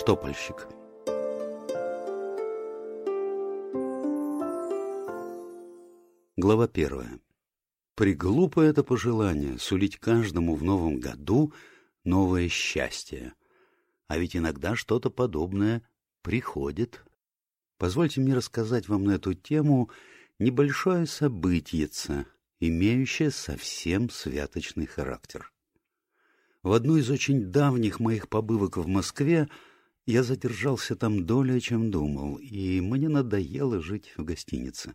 Штопольщик Глава первая. Приглупо это пожелание сулить каждому в новом году новое счастье. А ведь иногда что-то подобное приходит. Позвольте мне рассказать вам на эту тему небольшое событиеце, имеющее совсем святочный характер. В одну из очень давних моих побывок в Москве я задержался там долее, чем думал, и мне надоело жить в гостинице.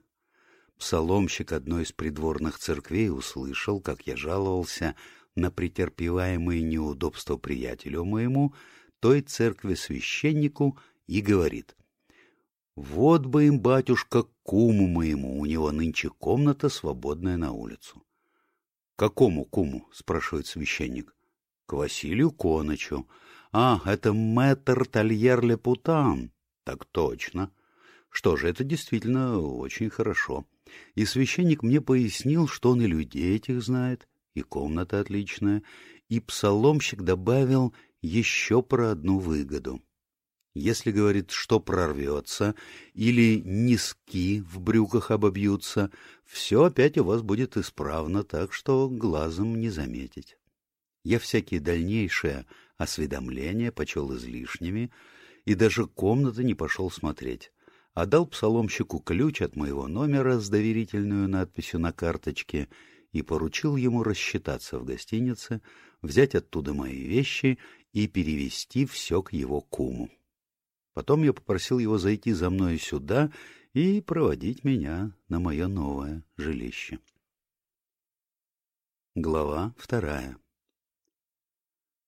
Псаломщик одной из придворных церквей услышал, как я жаловался на претерпеваемые неудобства приятелю моему, той церкви священнику, и говорит, «Вот бы им, батюшка, куму моему, у него нынче комната, свободная на улицу». «Какому куму?» — спрашивает священник. «К Василию Коночу». «А, это мэтр Тольер Лепутан». «Так точно». Что же, это действительно очень хорошо. И священник мне пояснил, что он и людей этих знает, и комната отличная, и псаломщик добавил еще про одну выгоду. Если, говорит, что прорвется, или низки в брюках обобьются, все опять у вас будет исправно, так что глазом не заметить. Я всякие дальнейшие осведомления почел излишними, и даже комнаты не пошел смотреть отдал псаломщику ключ от моего номера с доверительную надписью на карточке и поручил ему рассчитаться в гостинице, взять оттуда мои вещи и перевести все к его куму. Потом я попросил его зайти за мной сюда и проводить меня на мое новое жилище. Глава вторая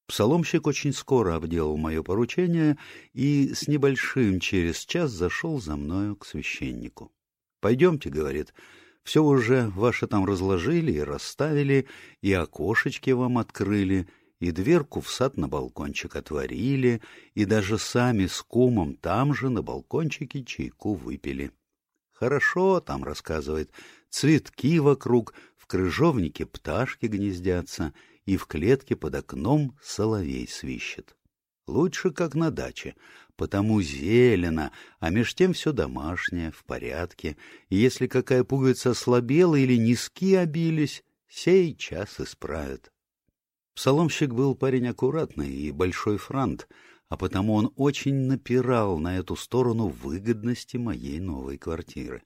Псаломщик очень скоро обделал мое поручение и с небольшим через час зашел за мною к священнику. — Пойдемте, — говорит, — все уже ваше там разложили и расставили, и окошечки вам открыли, и дверку в сад на балкончик отворили, и даже сами с кумом там же на балкончике чайку выпили. Хорошо, там рассказывает, цветки вокруг, в крыжовнике пташки гнездятся, и в клетке под окном соловей свищет. Лучше, как на даче, потому зелено, а меж тем все домашнее, в порядке, и если какая пуговица ослабела или низки обились, сей час исправят. Псаломщик был парень аккуратный и большой франт, а потому он очень напирал на эту сторону выгодности моей новой квартиры.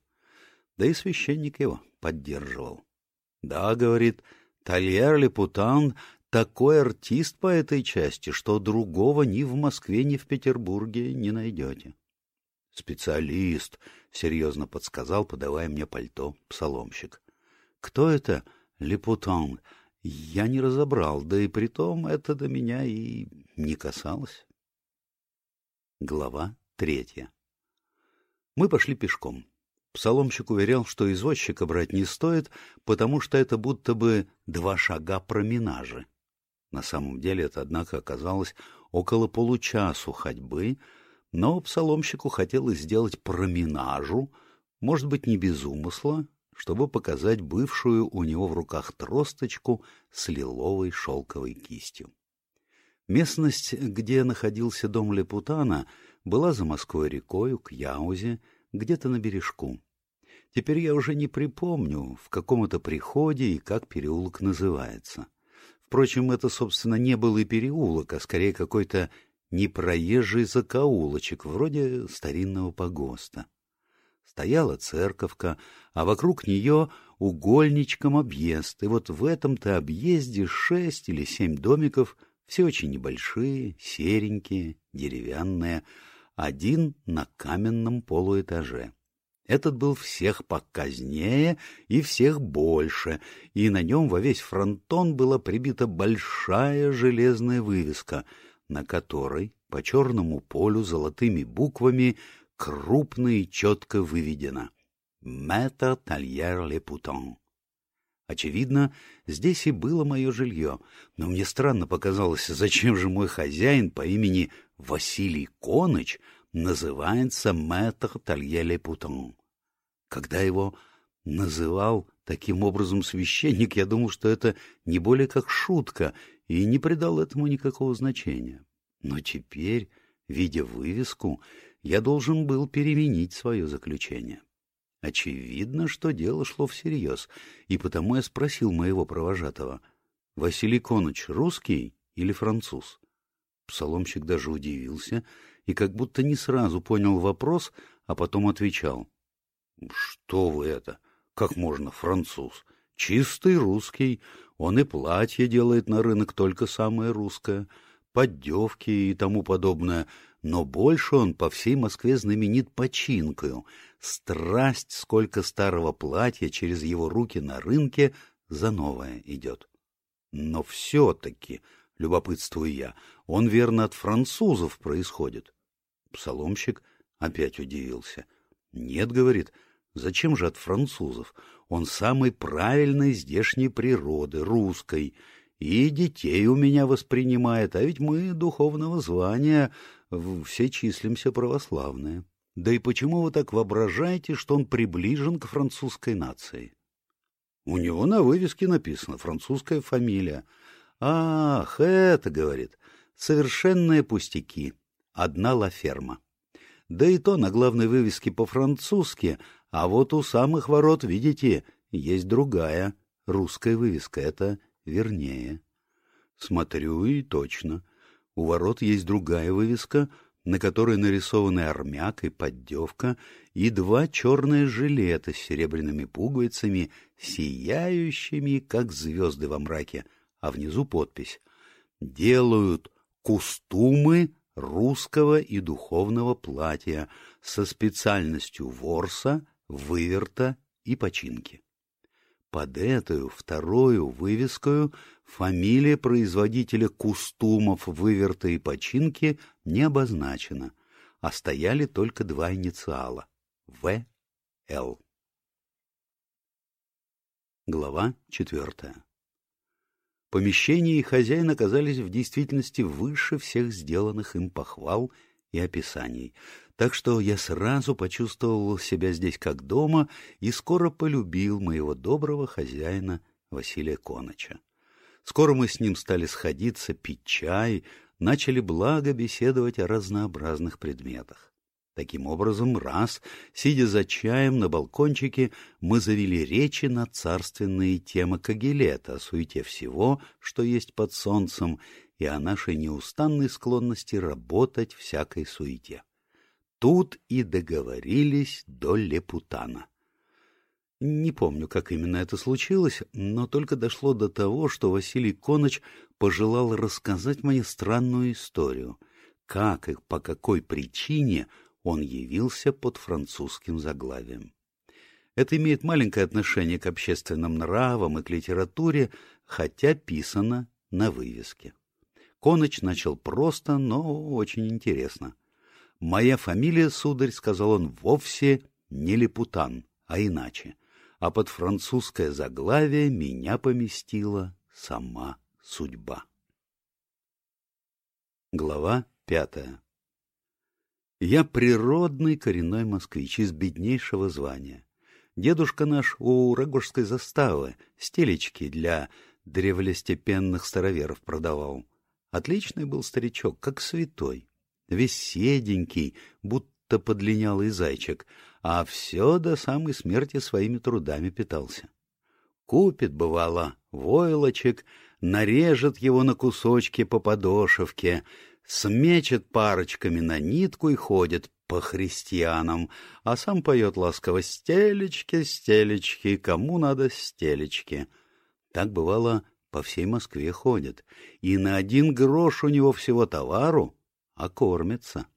Да и священник его поддерживал. — Да, — говорит, — Тольер Лепутан такой артист по этой части, что другого ни в Москве, ни в Петербурге не найдете. — Специалист, — серьезно подсказал, подавая мне пальто, псаломщик. — Кто это Лепутан? Я не разобрал, да и притом это до меня и не касалось. Глава третья Мы пошли пешком. Псаломщик уверял, что извозчика брать не стоит, потому что это будто бы два шага променажи. На самом деле это, однако, оказалось около получасу ходьбы, но псаломщику хотелось сделать променажу, может быть, не без умысла, чтобы показать бывшую у него в руках тросточку с лиловой шелковой кистью. Местность, где находился дом Лепутана, была за Москвой рекою, к Яузе, где-то на бережку. Теперь я уже не припомню, в каком это приходе и как переулок называется. Впрочем, это, собственно, не был и переулок, а скорее какой-то непроезжий закоулочек, вроде старинного погоста. Стояла церковка, а вокруг нее угольничком объезд, и вот в этом-то объезде шесть или семь домиков, все очень небольшие, серенькие, деревянные, один на каменном полуэтаже. Этот был всех показнее и всех больше, и на нем во весь фронтон была прибита большая железная вывеска, на которой по черному полю золотыми буквами крупно и четко выведено «Мэтр Тольер Лепутон». Очевидно, здесь и было мое жилье, но мне странно показалось, зачем же мой хозяин по имени Василий Коныч называется мэтр Толье Лепутон. Когда его называл таким образом священник, я думал, что это не более как шутка, и не придал этому никакого значения. Но теперь, Видя вывеску, я должен был переменить свое заключение. Очевидно, что дело шло всерьез, и потому я спросил моего провожатого, «Василий Коныч русский или француз?» Псаломщик даже удивился и как будто не сразу понял вопрос, а потом отвечал, «Что вы это? Как можно француз? Чистый русский. Он и платье делает на рынок только самое русское, поддевки и тому подобное, но больше он по всей Москве знаменит починкою. Страсть, сколько старого платья через его руки на рынке за новое идет. Но все-таки, любопытствую я, он верно от французов происходит. Псаломщик опять удивился. Нет, говорит, зачем же от французов? Он самой правильной здешней природы, русской, и детей у меня воспринимает, а ведь мы духовного звания все числимся православные. Да и почему вы так воображаете, что он приближен к французской нации? У него на вывеске написано «французская фамилия». «Ах, это, — говорит, — совершенные пустяки. Одна лаферма». Да и то на главной вывеске по-французски, а вот у самых ворот, видите, есть другая, русская вывеска, это вернее. Смотрю, и точно. У ворот есть другая вывеска, на которой нарисованы армяк и поддевка, и два черные жилета с серебряными пуговицами, сияющими, как звезды во мраке, а внизу подпись «Делают кустумы русского и духовного платья со специальностью ворса, выверта и починки». Под эту вторую вывескою фамилия производителя кустумов, выверта и починки не обозначена, а стояли только два инициала — В.Л. Глава четвертая. Помещение и хозяин оказались в действительности выше всех сделанных им похвал и описаний, так что я сразу почувствовал себя здесь как дома и скоро полюбил моего доброго хозяина Василия Коноча. Скоро мы с ним стали сходиться, пить чай, начали благо беседовать о разнообразных предметах. Таким образом, раз, сидя за чаем на балкончике, мы завели речи на царственные темы Кагилета, о суете всего, что есть под солнцем, и о нашей неустанной склонности работать всякой суете. Тут и договорились до Лепутана. Не помню, как именно это случилось, но только дошло до того, что Василий Коныч пожелал рассказать мне странную историю, как и по какой причине он явился под французским заглавием. Это имеет маленькое отношение к общественным нравам и к литературе, хотя писано на вывеске. Коныч начал просто, но очень интересно. «Моя фамилия, сударь, — сказал он, — вовсе не Лепутан, а иначе, а под французское заглавие меня поместила сама судьба». Глава пятая Я природный коренной москвич из беднейшего звания. Дедушка наш у Рогожской заставы стелечки для древлестепенных староверов продавал. Отличный был старичок, как святой весь седенький, будто подлинялый зайчик, а все до самой смерти своими трудами питался. Купит, бывало, войлочек, нарежет его на кусочки по подошевке, смечет парочками на нитку и ходит по христианам, а сам поет ласково «Стелечки, стелечки, кому надо стелечки». Так, бывало, по всей Москве ходит, и на один грош у него всего товару а кормится.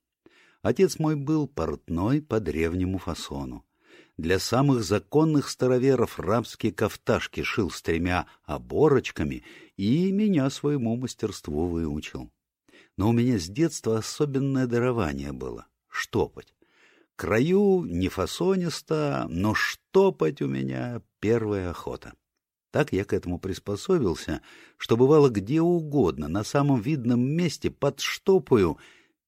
Отец мой был портной по древнему фасону. Для самых законных староверов рабские кафташки шил с тремя оборочками и меня своему мастерству выучил. Но у меня с детства особенное дарование было — штопать. Краю не фасониста, но штопать у меня первая охота. Так я к этому приспособился, что бывало где угодно, на самом видном месте подштопаю,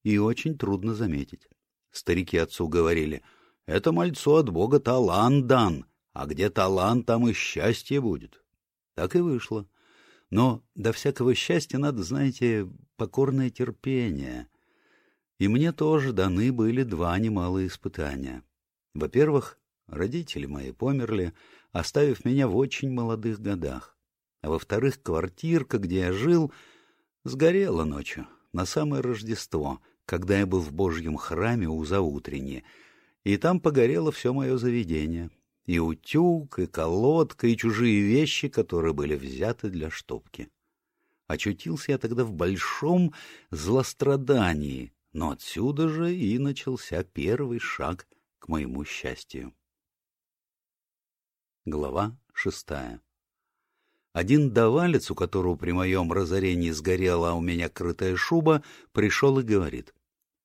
и очень трудно заметить. Старики отцу говорили, это мальцу от Бога талант дан, а где талант, там и счастье будет. Так и вышло. Но до всякого счастья надо, знаете, покорное терпение. И мне тоже даны были два немалые испытания. Во-первых, родители мои померли, оставив меня в очень молодых годах. А во-вторых, квартирка, где я жил, сгорела ночью, на самое Рождество, когда я был в Божьем храме у заутренни, и там погорело все мое заведение. И утюг, и колодка, и чужие вещи, которые были взяты для штопки. Очутился я тогда в большом злострадании, но отсюда же и начался первый шаг к моему счастью. Глава шестая Один давалец, у которого при моем разорении сгорела у меня крытая шуба, пришел и говорит,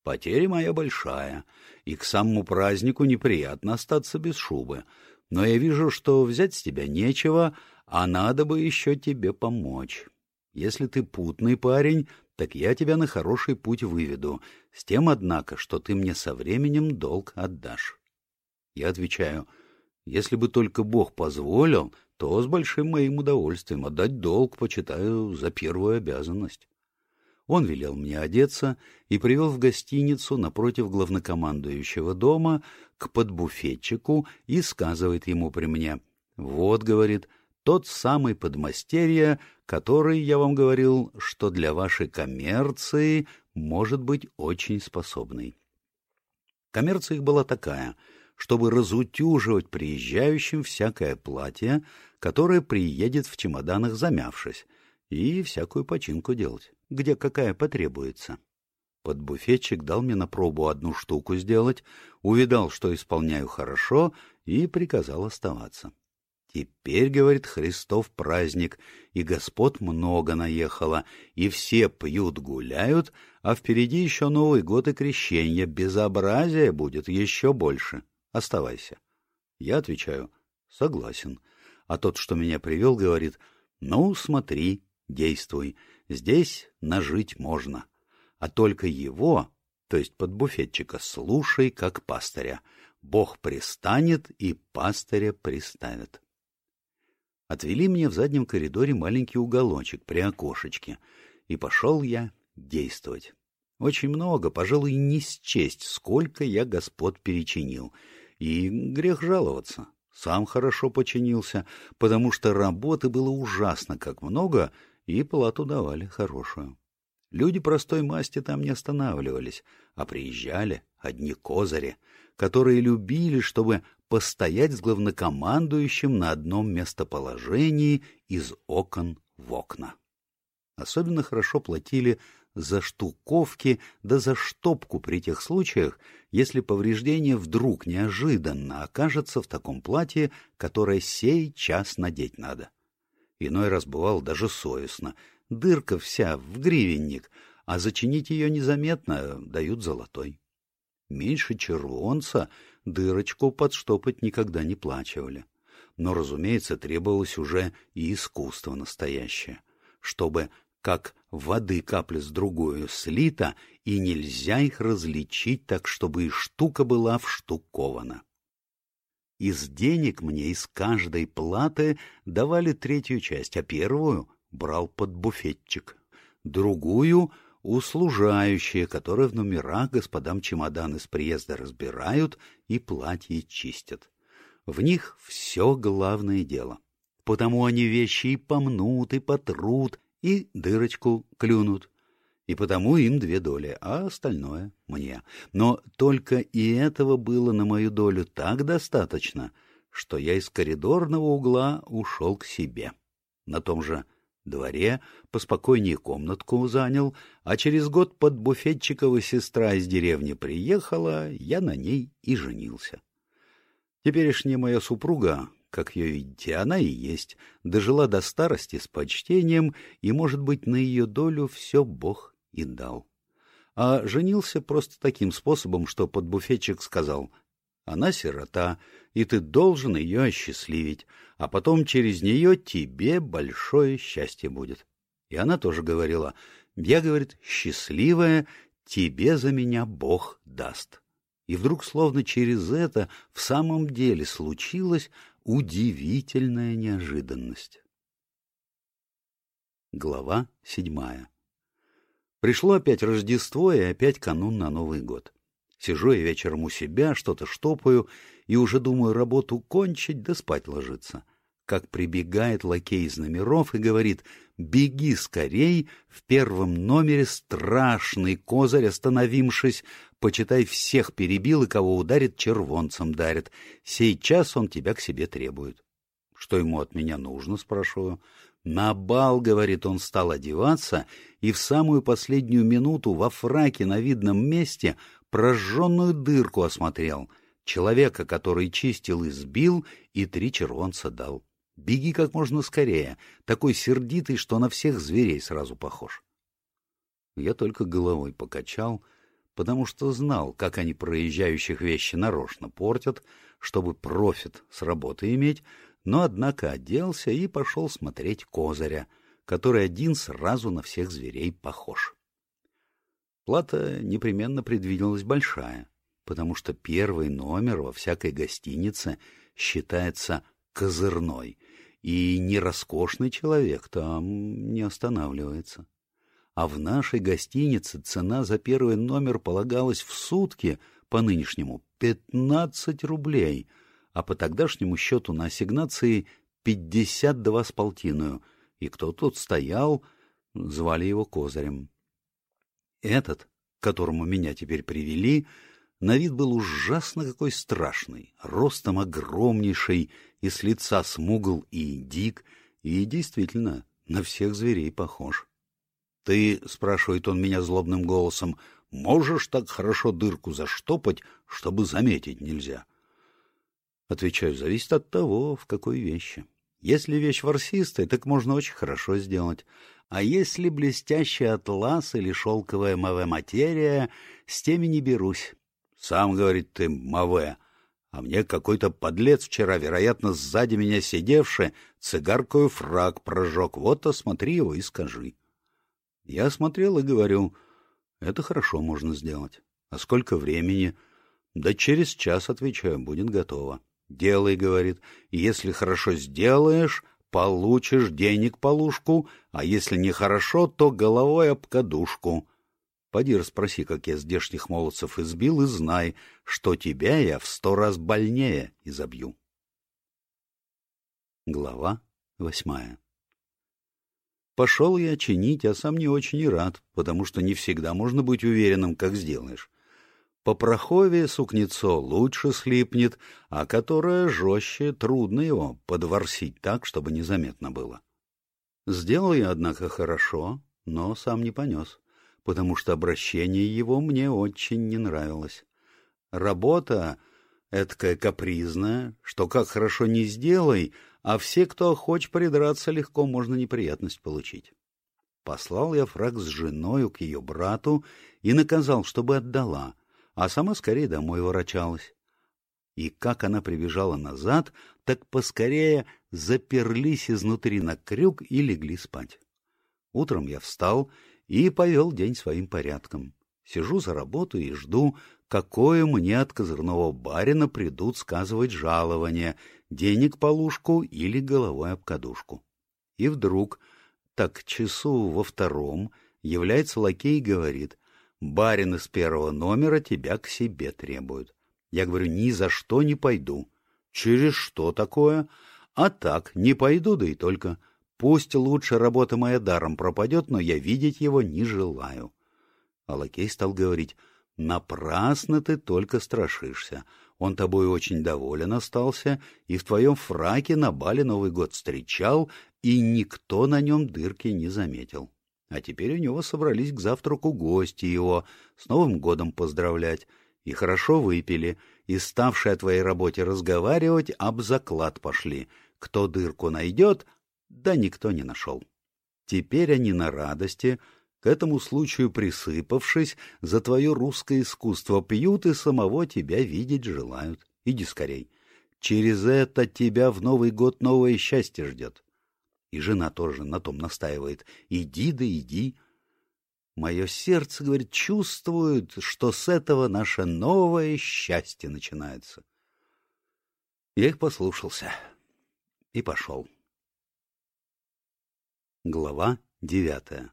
«Потеря моя большая, и к самому празднику неприятно остаться без шубы, но я вижу, что взять с тебя нечего, а надо бы еще тебе помочь. Если ты путный парень, так я тебя на хороший путь выведу, с тем, однако, что ты мне со временем долг отдашь. Я отвечаю, если бы только Бог позволил, то с большим моим удовольствием отдать долг почитаю за первую обязанность. Он велел мне одеться и привел в гостиницу напротив главнокомандующего дома к подбуфетчику и сказывает ему при мне, «Вот, — говорит, — тот самый подмастерье, который, я вам говорил, что для вашей коммерции может быть очень способный». Коммерция их была такая, чтобы разутюживать приезжающим всякое платье, которое приедет в чемоданах замявшись, и всякую починку делать, где какая потребуется. Подбуфетчик дал мне на пробу одну штуку сделать, увидал, что исполняю хорошо, и приказал оставаться. Теперь, говорит Христов, праздник, и господ много наехало, и все пьют-гуляют, а впереди еще Новый год и крещение, безобразия будет еще больше. Оставайся. Я отвечаю, согласен. А тот, что меня привел, говорит, ну, смотри, действуй, здесь нажить можно а только его, то есть подбуфетчика, слушай, как пастыря. Бог пристанет, и пастыря приставит. Отвели мне в заднем коридоре маленький уголочек при окошечке, и пошел я действовать. Очень много, пожалуй, не счесть, сколько я господ перечинил. И грех жаловаться. Сам хорошо починился, потому что работы было ужасно как много, и плату давали хорошую. Люди простой масти там не останавливались, а приезжали одни козыри, которые любили, чтобы постоять с главнокомандующим на одном местоположении из окон в окна. Особенно хорошо платили за штуковки да за штопку при тех случаях, если повреждение вдруг неожиданно окажется в таком платье, которое сей час надеть надо. Иной раз бывал даже совестно, дырка вся в гривенник, а зачинить ее незаметно дают золотой. Меньше червонца дырочку подштопать никогда не плачивали. Но, разумеется, требовалось уже и искусство настоящее, чтобы, как воды капли с другую слита, и нельзя их различить так, чтобы и штука была вштукована. Из денег мне из каждой платы давали третью часть, а первую брал под буфетчик, другую — услужающие, которые в номерах господам чемоданы с приезда разбирают и платье чистят. В них все главное дело. Потому они вещи и помнут, и потрут, и дырочку клюнут. И потому им две доли, а остальное — мне. Но только и этого было на мою долю так достаточно, что я из коридорного угла ушел к себе. На том же дворе, поспокойнее комнатку занял, а через год под буфетчикова сестра из деревни приехала, я на ней и женился. Теперешняя моя супруга, как ее видите, она и есть, дожила до старости с почтением, и, может быть, на ее долю все Бог и дал. А женился просто таким способом, что подбуфетчик сказал, «Она сирота, и ты должен ее осчастливить, а потом через нее тебе большое счастье будет. И она тоже говорила, я, говорит, счастливая, тебе за меня Бог даст. И вдруг, словно через это, в самом деле случилась удивительная неожиданность. Глава седьмая Пришло опять Рождество и опять канун на Новый год. Сижу я вечером у себя, что-то штопаю и уже думаю работу кончить да спать ложиться. Как прибегает лакей из номеров и говорит «Беги скорей, в первом номере страшный козырь, остановившись, почитай, всех перебил и кого ударит, червонцем дарит. Сейчас он тебя к себе требует». Что ему от меня нужно, спрашиваю. На бал, говорит, он стал одеваться и в самую последнюю минуту во фраке на видном месте прожженную дырку осмотрел, человека, который чистил, избил и три червонца дал. Беги как можно скорее, такой сердитый, что на всех зверей сразу похож. Я только головой покачал, потому что знал, как они проезжающих вещи нарочно портят, чтобы профит с работы иметь, но, однако, оделся и пошел смотреть козыря, который один сразу на всех зверей похож. Плата непременно предвиделась большая, потому что первый номер во всякой гостинице считается козырной, и не роскошный человек там не останавливается. А в нашей гостинице цена за первый номер полагалась в сутки по нынешнему пятнадцать рублей, а по тогдашнему счету на ассигнации пятьдесят два с полтиною, и кто тут стоял, звали его Козырем. Этот, к которому меня теперь привели, на вид был ужасно какой страшный, ростом огромнейший, и с лица смугл и дик, и действительно на всех зверей похож. — Ты, — спрашивает он меня злобным голосом, — можешь так хорошо дырку заштопать, чтобы заметить нельзя? Отвечаю, зависит от того, в какой вещи. Если вещь ворсистая, так можно очень хорошо сделать. А если блестящий атлас или шелковая маве материя, с теми не берусь. Сам, говорит ты, маве, а мне какой-то подлец вчера, вероятно, сзади меня сидевший, цигаркою фраг прожег. Вот осмотри его и скажи. Я смотрел и говорю, это хорошо можно сделать. А сколько времени? Да через час, отвечаю, будет готово. Делай, говорит, если хорошо сделаешь, Получишь денег полушку, а если нехорошо, то головой об кадушку. Поди расспроси, как я здешних молодцев избил, и знай, что тебя я в сто раз больнее изобью. Глава восьмая Пошел я чинить, а сам не очень и рад, потому что не всегда можно быть уверенным, как сделаешь. По прохове сукнецо лучше слипнет, а которое жестче, трудно его подворсить так, чтобы незаметно было. Сделал я, однако, хорошо, но сам не понес, потому что обращение его мне очень не нравилось. Работа эткая капризная, что как хорошо не сделай, а все, кто хочет придраться, легко можно неприятность получить. Послал я фраг с женою к ее брату и наказал, чтобы отдала — а сама скорее домой ворочалась. И как она прибежала назад, так поскорее заперлись изнутри на крюк и легли спать. Утром я встал и повел день своим порядком. Сижу за работу и жду, какое мне от козырного барина придут сказывать жалование, денег полушку или головой об кадушку. И вдруг, так часу во втором, является лакей и говорит, Барин из первого номера тебя к себе требует. Я говорю, ни за что не пойду. Через что такое? А так, не пойду, да и только. Пусть лучше работа моя даром пропадет, но я видеть его не желаю. А лакей стал говорить, напрасно ты только страшишься. Он тобой очень доволен остался, и в твоем фраке на бале Новый год встречал, и никто на нем дырки не заметил. А теперь у него собрались к завтраку гости его, с Новым годом поздравлять. И хорошо выпили, и, ставшие о твоей работе разговаривать, об заклад пошли. Кто дырку найдет, да никто не нашел. Теперь они на радости, к этому случаю присыпавшись, за твое русское искусство пьют и самого тебя видеть желают. Иди скорей. Через это тебя в Новый год новое счастье ждет. И жена тоже на том настаивает. Иди да иди. Мое сердце, говорит, чувствует, что с этого наше новое счастье начинается. Я их послушался и пошел. Глава девятая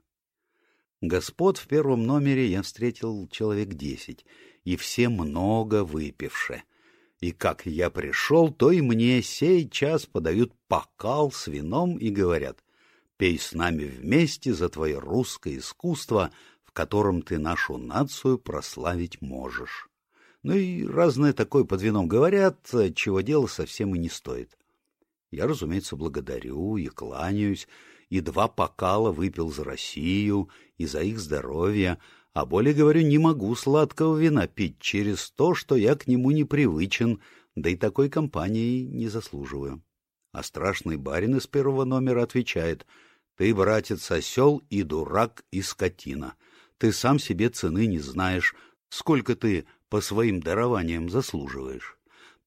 Господ в первом номере я встретил человек десять, и все много выпивши. И как я пришел, то и мне сей час подают покал с вином и говорят, «Пей с нами вместе за твое русское искусство, в котором ты нашу нацию прославить можешь». Ну и разное такое под вином говорят, чего дело совсем и не стоит. Я, разумеется, благодарю и кланяюсь, и два покала выпил за Россию и за их здоровье, а более, говорю, не могу сладкого вина пить через то, что я к нему не привычен, да и такой компании не заслуживаю. А страшный барин из первого номера отвечает, «Ты, братец, осел и дурак и скотина. Ты сам себе цены не знаешь, сколько ты по своим дарованиям заслуживаешь.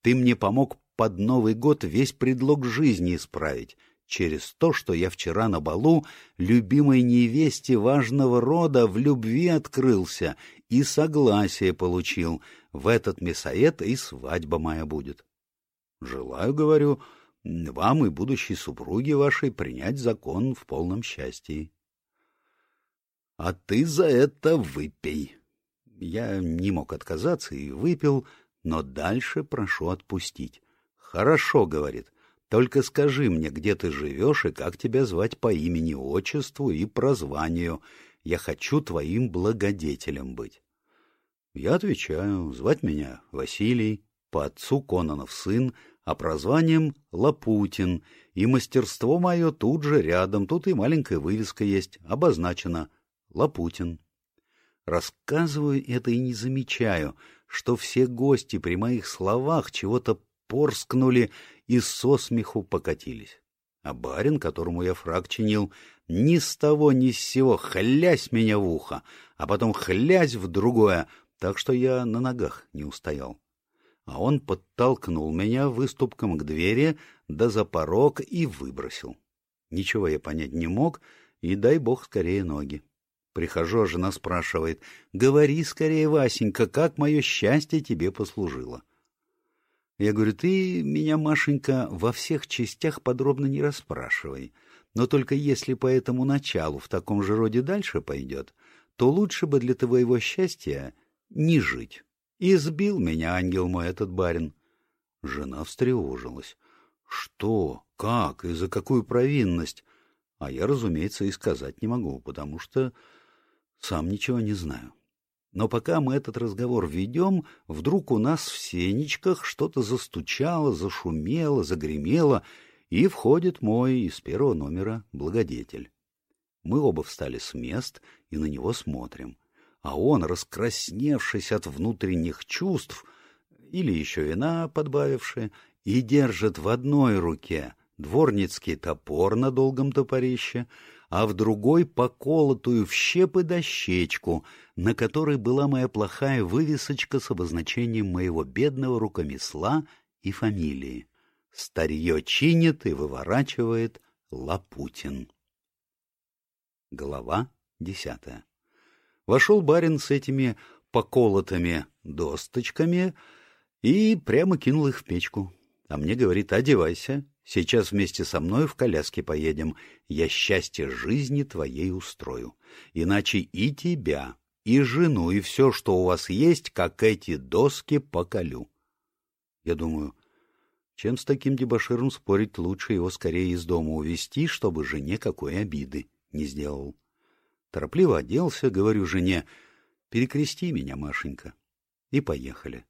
Ты мне помог под Новый год весь предлог жизни исправить, через то, что я вчера на балу любимой невесте важного рода в любви открылся и согласие получил. В этот мясоед и свадьба моя будет. Желаю, говорю, вам и будущей супруге вашей принять закон в полном счастье. А ты за это выпей. Я не мог отказаться и выпил, но дальше прошу отпустить. Хорошо, говорит, только скажи мне, где ты живешь и как тебя звать по имени, отчеству и прозванию. Я хочу твоим благодетелем быть. Я отвечаю, звать меня Василий, по отцу Кононов сын, а прозванием Лапутин, и мастерство мое тут же рядом, тут и маленькая вывеска есть, обозначена Лапутин. Рассказываю это и не замечаю, что все гости при моих словах чего-то порскнули и со смеху покатились. А барин, которому я фраг чинил, ни с того ни с сего хлясь меня в ухо, а потом хлясь в другое, так что я на ногах не устоял. А он подтолкнул меня выступком к двери, да за порог и выбросил. Ничего я понять не мог, и дай бог скорее ноги. Прихожу, а жена спрашивает, «Говори скорее, Васенька, как мое счастье тебе послужило?» Я говорю, ты меня, Машенька, во всех частях подробно не расспрашивай. Но только если по этому началу в таком же роде дальше пойдет, то лучше бы для твоего счастья не жить. Избил меня, ангел мой, этот барин. Жена встревожилась. Что? Как? И за какую провинность? А я, разумеется, и сказать не могу, потому что сам ничего не знаю. Но пока мы этот разговор ведем, вдруг у нас в сенечках что-то застучало, зашумело, загремело, и входит мой из первого номера благодетель. Мы оба встали с мест и на него смотрим. А он, раскрасневшись от внутренних чувств, или еще вина подбавившая, и держит в одной руке дворницкий топор на долгом топорище, а в другой поколотую в щепы дощечку, на которой была моя плохая вывесочка с обозначением моего бедного рукомесла и фамилии. Старье чинит и выворачивает Лапутин. Глава десятая. Вошел барин с этими поколотыми досточками и прямо кинул их в печку. А мне говорит, одевайся, Сейчас вместе со мной в коляске поедем. Я счастье жизни твоей устрою. Иначе и тебя, и жену, и все, что у вас есть, как эти доски, поколю. Я думаю, чем с таким дебоширом спорить, лучше его скорее из дома увезти, чтобы жене какой обиды не сделал. Торопливо оделся, говорю жене, перекрести меня, Машенька. И поехали.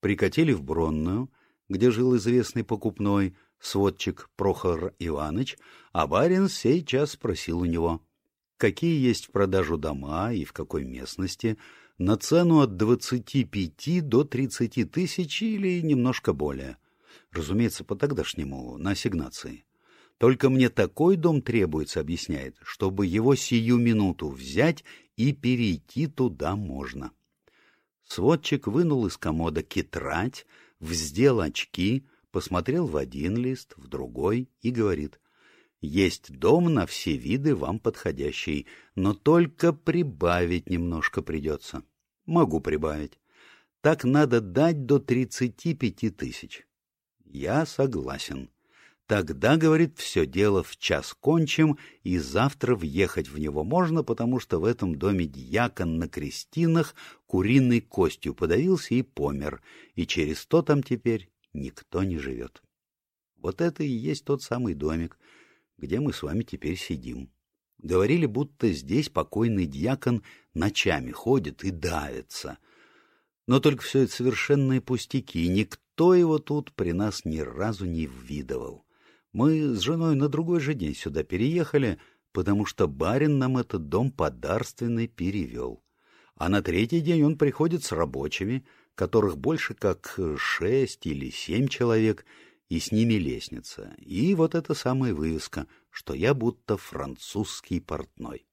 Прикатили в Бронную, где жил известный покупной, сводчик Прохор Иванович, а барин сей час спросил у него, какие есть в продажу дома и в какой местности, на цену от двадцати пяти до тридцати тысяч или немножко более. Разумеется, по-тогдашнему, на ассигнации. Только мне такой дом требуется, объясняет, чтобы его сию минуту взять и перейти туда можно. Сводчик вынул из комода китрать, вздел очки, посмотрел в один лист, в другой и говорит, «Есть дом на все виды вам подходящий, но только прибавить немножко придется». «Могу прибавить. Так надо дать до тридцати пяти тысяч». «Я согласен. Тогда, говорит, все дело в час кончим, и завтра въехать в него можно, потому что в этом доме дьякон на крестинах куриной костью подавился и помер, и через то там теперь никто не живет. Вот это и есть тот самый домик, где мы с вами теперь сидим. Говорили, будто здесь покойный дьякон ночами ходит и давится. Но только все это совершенные пустяки, и никто его тут при нас ни разу не видывал. Мы с женой на другой же день сюда переехали, потому что барин нам этот дом подарственный перевел. А на третий день он приходит с рабочими, которых больше как шесть или семь человек, и с ними лестница. И вот эта самая вывеска, что я будто французский портной.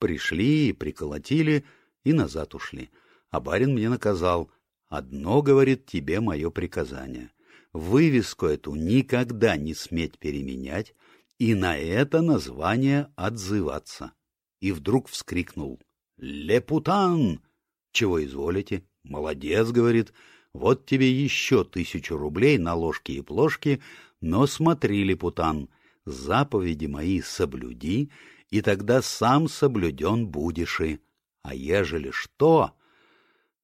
Пришли, приколотили и назад ушли. А барин мне наказал. Одно, говорит, тебе мое приказание вывеску эту никогда не сметь переменять и на это название отзываться. И вдруг вскрикнул «Лепутан!» «Чего изволите?» «Молодец», — говорит, — «вот тебе еще тысячу рублей на ложки и плошки, но смотри, Лепутан, заповеди мои соблюди, и тогда сам соблюден будешь и. А ежели что,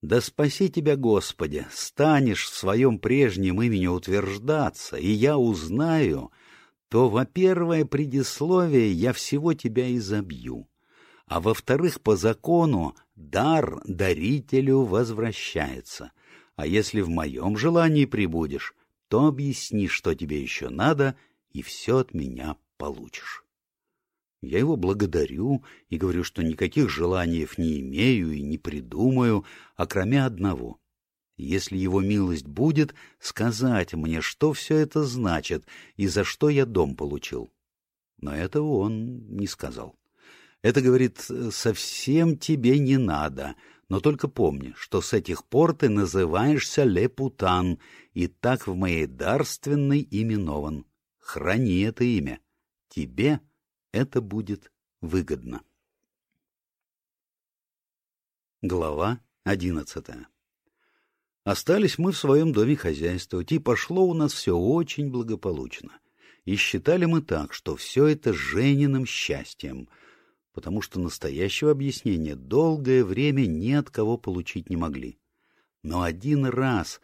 да спаси тебя, Господи, станешь в своем прежнем имени утверждаться, и я узнаю, то, во-первых, предисловие я всего тебя изобью, а во-вторых, по закону дар дарителю возвращается, а если в моем желании прибудешь, то объясни, что тебе еще надо, и все от меня получишь. Я его благодарю и говорю, что никаких желаний не имею и не придумаю, а кроме одного. Если его милость будет, сказать мне, что все это значит и за что я дом получил. Но этого он не сказал. Это, говорит, совсем тебе не надо, но только помни, что с этих пор ты называешься Лепутан, и так в моей дарственной именован. Храни это имя. Тебе — это будет выгодно. Глава одиннадцатая Остались мы в своем доме хозяйствовать, и пошло у нас все очень благополучно. И считали мы так, что все это Жениным счастьем, потому что настоящего объяснения долгое время ни от кого получить не могли. Но один раз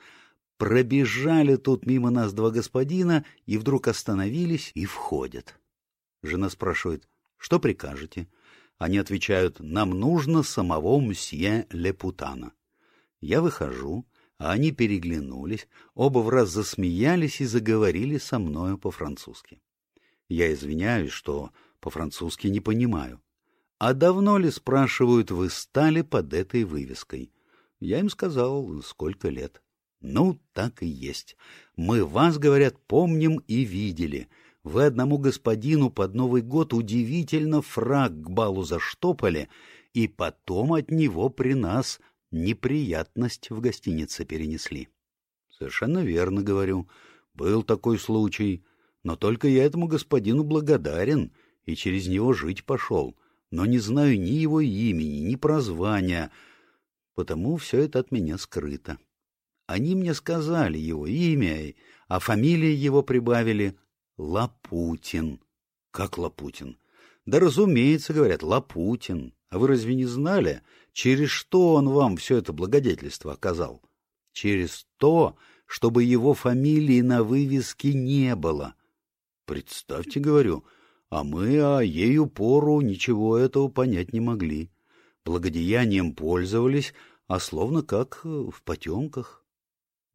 пробежали тут мимо нас два господина и вдруг остановились и входят. Жена спрашивает, что прикажете? Они отвечают, нам нужно самого мсье Лепутана. Я выхожу, а они переглянулись, оба в раз засмеялись и заговорили со мною по-французски. Я извиняюсь, что по-французски не понимаю. А давно ли, спрашивают, вы стали под этой вывеской? Я им сказал, сколько лет. Ну, так и есть. Мы вас, говорят, помним и видели — вы одному господину под Новый год удивительно фраг к балу заштопали, и потом от него при нас неприятность в гостинице перенесли. Совершенно верно говорю. Был такой случай. Но только я этому господину благодарен и через него жить пошел. Но не знаю ни его имени, ни прозвания, потому все это от меня скрыто. Они мне сказали его имя, а фамилии его прибавили, Лапутин. Как Лапутин? Да, разумеется, говорят, Лапутин. А вы разве не знали, через что он вам все это благодетельство оказал? Через то, чтобы его фамилии на вывеске не было. Представьте, говорю, а мы о ею пору ничего этого понять не могли. Благодеянием пользовались, а словно как в потемках.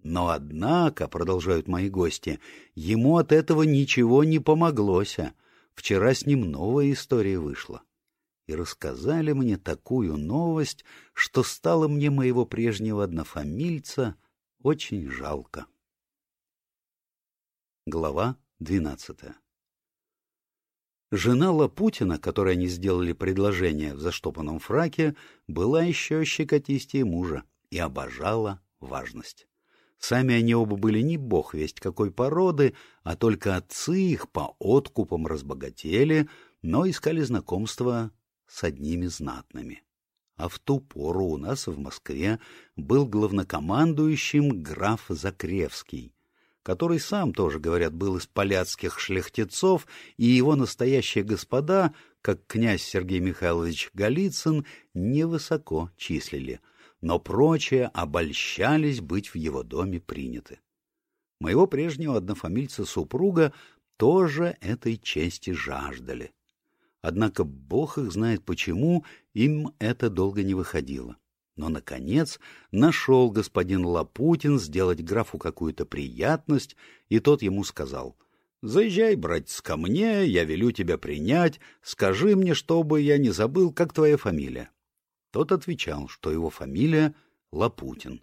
Но, однако, — продолжают мои гости, — ему от этого ничего не помоглося. Вчера с ним новая история вышла. И рассказали мне такую новость, что стало мне моего прежнего однофамильца очень жалко. Глава двенадцатая Жена Лапутина, которой они сделали предложение в заштопанном фраке, была еще щекотистее мужа и обожала важность. Сами они оба были не бог весть какой породы, а только отцы их по откупам разбогатели, но искали знакомства с одними знатными. А в ту пору у нас в Москве был главнокомандующим граф Закревский, который сам тоже, говорят, был из поляцких шляхтецов, и его настоящие господа, как князь Сергей Михайлович Голицын, невысоко числили, но прочие обольщались быть в его доме приняты. Моего прежнего однофамильца супруга тоже этой чести жаждали. Однако бог их знает почему, им это долго не выходило. Но, наконец, нашел господин Лапутин сделать графу какую-то приятность, и тот ему сказал, «Заезжай, братец, ко мне, я велю тебя принять, скажи мне, чтобы я не забыл, как твоя фамилия». Тот отвечал, что его фамилия Лапутин.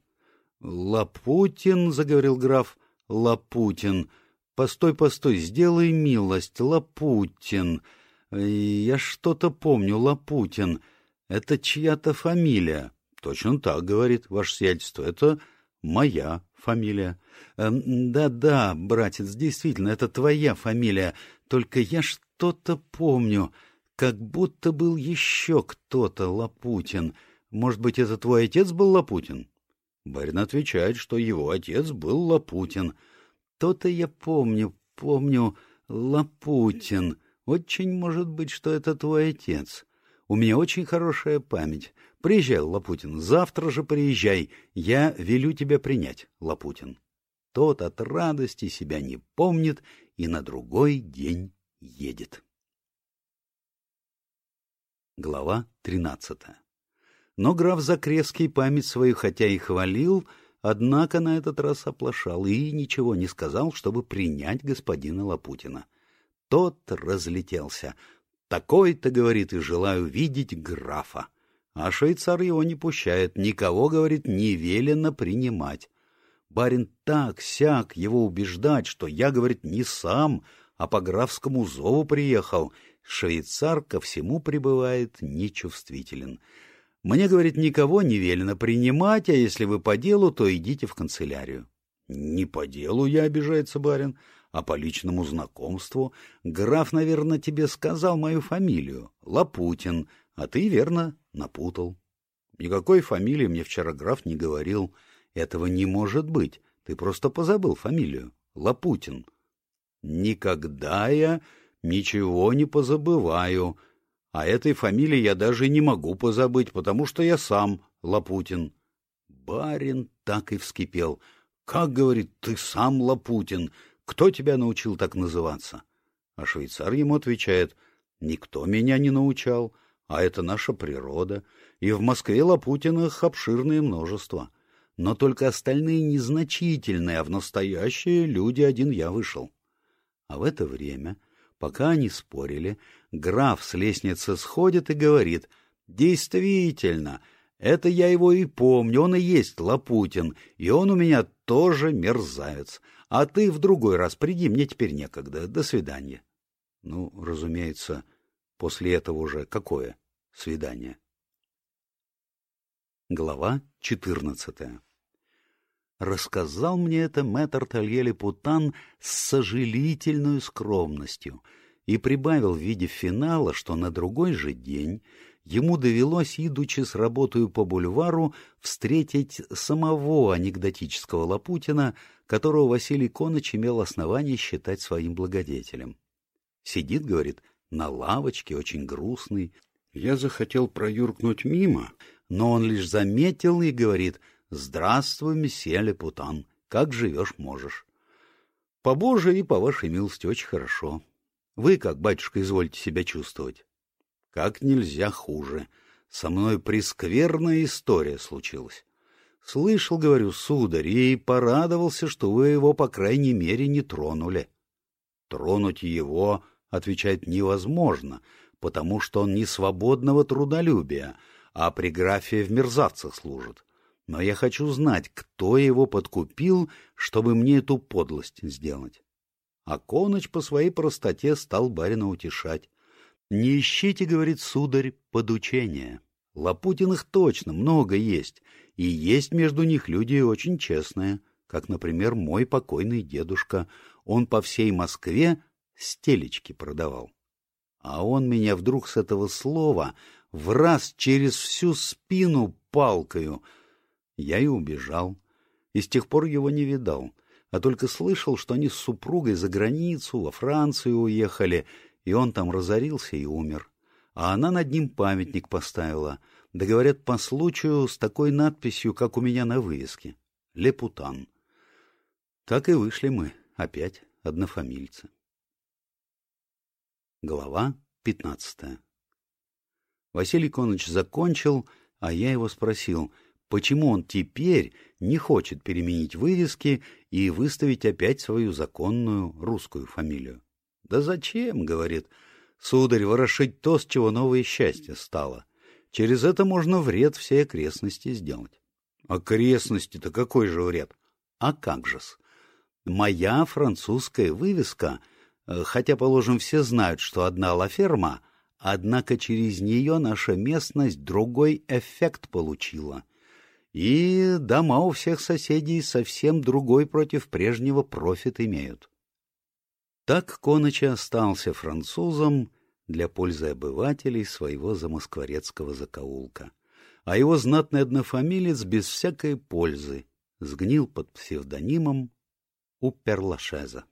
«Лапутин», — заговорил граф, — «Лапутин. Постой, постой, сделай милость, Лапутин. Я что-то помню, Лапутин. Это чья-то фамилия». Точно так, говорит ваше сиятельство, это моя фамилия. Эм, да-да, братец, действительно, это твоя фамилия, только я что-то помню, как будто был еще кто-то Лапутин. Может быть, это твой отец был Лапутин? Барин отвечает, что его отец был Лапутин. То-то я помню, помню, Лапутин. Очень может быть, что это твой отец. У меня очень хорошая память. Приезжай, Лапутин, завтра же приезжай. Я велю тебя принять, Лапутин. Тот от радости себя не помнит и на другой день едет. Глава тринадцатая. Но граф Закревский память свою хотя и хвалил, однако на этот раз оплошал и ничего не сказал, чтобы принять господина Лапутина. Тот разлетелся. «Такой-то, — говорит, — и желаю видеть графа». А швейцар его не пущает, никого, говорит, не велено принимать. Барин так-сяк его убеждать, что я, говорит, не сам, а по графскому зову приехал. Швейцар ко всему пребывает нечувствителен. Мне, говорит, никого не велено принимать, а если вы по делу, то идите в канцелярию. Не по делу я, обижается барин, а по личному знакомству. Граф, наверное, тебе сказал мою фамилию. Лапутин. А ты, верно, напутал. Никакой фамилии мне вчера граф не говорил. Этого не может быть. Ты просто позабыл фамилию. Лапутин. Никогда я ничего не позабываю. А этой фамилии я даже не могу позабыть, потому что я сам Лапутин. Барин так и вскипел. Как, говорит, ты сам Лапутин? Кто тебя научил так называться? А швейцар ему отвечает, никто меня не научал а это наша природа, и в Москве Лапутиных обширное множество. Но только остальные незначительные, а в настоящие люди один я вышел. А в это время, пока они спорили, граф с лестницы сходит и говорит, «Действительно, это я его и помню, он и есть Лапутин, и он у меня тоже мерзавец. А ты в другой раз приди, мне теперь некогда. До свидания». Ну, разумеется, После этого уже какое свидание? Глава четырнадцатая Рассказал мне это мэтр Толье Путан с сожалительной скромностью и прибавил в виде финала, что на другой же день ему довелось, идучи с работою по бульвару, встретить самого анекдотического Лапутина, которого Василий Коныч имел основание считать своим благодетелем. Сидит, говорит, на лавочке, очень грустный. Я захотел проюркнуть мимо, но он лишь заметил и говорит «Здравствуй, месье Лепутан, как живешь можешь?» «По Божией и по вашей милости очень хорошо. Вы, как батюшка, извольте себя чувствовать?» «Как нельзя хуже. Со мной прескверная история случилась». Слышал, говорю, сударь, и порадовался, что вы его, по крайней мере, не тронули. Тронуть его отвечает невозможно, потому что он не свободного трудолюбия, а при графе в мерзавцах служит. Но я хочу знать, кто его подкупил, чтобы мне эту подлость сделать. А Коныч по своей простоте стал барина утешать. «Не ищите, — говорит сударь, — подучения. Лопутиных точно много есть, и есть между них люди очень честные, как, например, мой покойный дедушка. Он по всей Москве стелечки продавал. А он меня вдруг с этого слова в раз через всю спину палкою. Я и убежал, и с тех пор его не видал. а только слышал, что они с супругой за границу, во Францию уехали, и он там разорился и умер. А она над ним памятник поставила, да говорят по случаю с такой надписью, как у меня на вывеске — «Лепутан». Так и вышли мы, опять однофамильцы. Глава пятнадцатая Василий Коныч закончил, а я его спросил, почему он теперь не хочет переменить вывески и выставить опять свою законную русскую фамилию. — Да зачем, — говорит, — сударь, ворошить то, с чего новое счастье стало. Через это можно вред всей окрестности сделать. — Окрестности-то какой же вред? — А как же-с? Моя французская вывеска, хотя, положим, все знают, что одна лаферма, однако через нее наша местность другой эффект получила — и дома у всех соседей совсем другой против прежнего профит имеют. Так Коныч остался французом для пользы обывателей своего замоскворецкого закоулка, а его знатный однофамилец без всякой пользы сгнил под псевдонимом у Перлашеза.